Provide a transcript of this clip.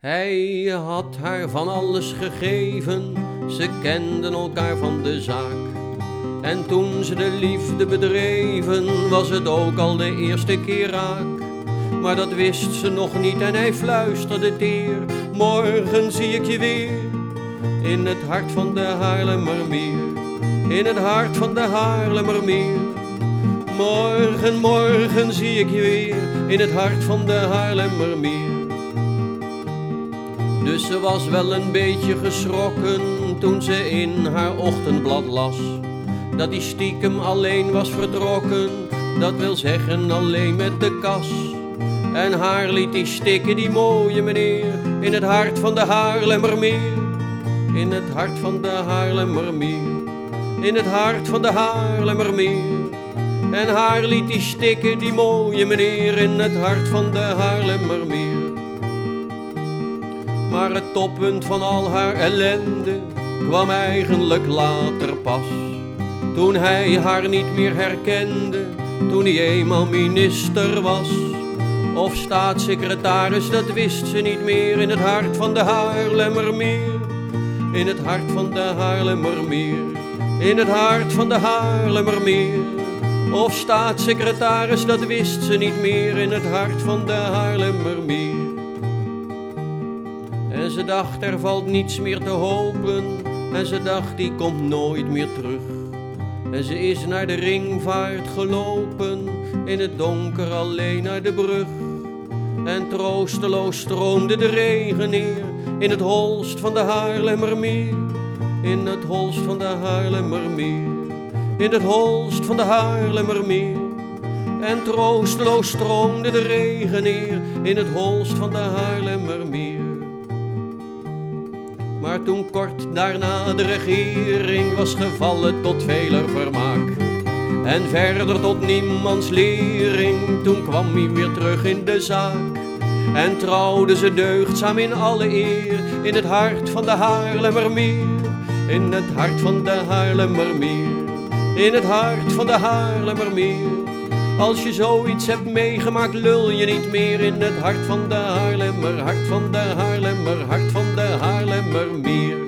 Hij had haar van alles gegeven, ze kenden elkaar van de zaak. En toen ze de liefde bedreven, was het ook al de eerste keer raak. Maar dat wist ze nog niet en hij fluisterde teer, morgen zie ik je weer. In het hart van de Haarlemmermeer, in het hart van de Haarlemmermeer. Morgen, morgen zie ik je weer, in het hart van de Haarlemmermeer. Dus ze was wel een beetje geschrokken toen ze in haar ochtendblad las. Dat die stiekem alleen was vertrokken, dat wil zeggen alleen met de kas. En haar liet die stikken, die mooie meneer, in het hart van de Haarlemmermeer. In het hart van de Haarlemmermeer, in het hart van de Haarlemmermeer. En haar liet die stikken, die mooie meneer, in het hart van de Haarlemmermeer. Maar het toppunt van al haar ellende kwam eigenlijk later pas. Toen hij haar niet meer herkende, toen hij eenmaal minister was. Of staatssecretaris, dat wist ze niet meer in het hart van de Haarlemmermeer. In het hart van de Haarlemmermeer, in het hart van de Haarlemmermeer. Of staatssecretaris, dat wist ze niet meer in het hart van de Haarlemmermeer. En ze dacht er valt niets meer te hopen. En ze dacht die komt nooit meer terug. En ze is naar de ringvaart gelopen. In het donker alleen naar de brug. En troosteloos stroomde de regen neer. In het holst van de Haarlemmermeer. In het holst van de Haarlemmermeer. In het holst van de Haarlemmermeer. En troosteloos stroomde de regen neer. In het holst van de Haarlemmermeer. Maar toen kort daarna de regering was gevallen tot veler vermaak. En verder tot niemands lering, toen kwam hij weer terug in de zaak. En trouwde ze deugdzaam in alle eer, in het hart van de Haarlemmermeer. In het hart van de Haarlemmermeer, in het hart van de Haarlemmermeer. Als je zoiets hebt meegemaakt, lul je niet meer in het hart van de Haarlemmer, hart van de Haarlemmer, hart van de Haarlemmer.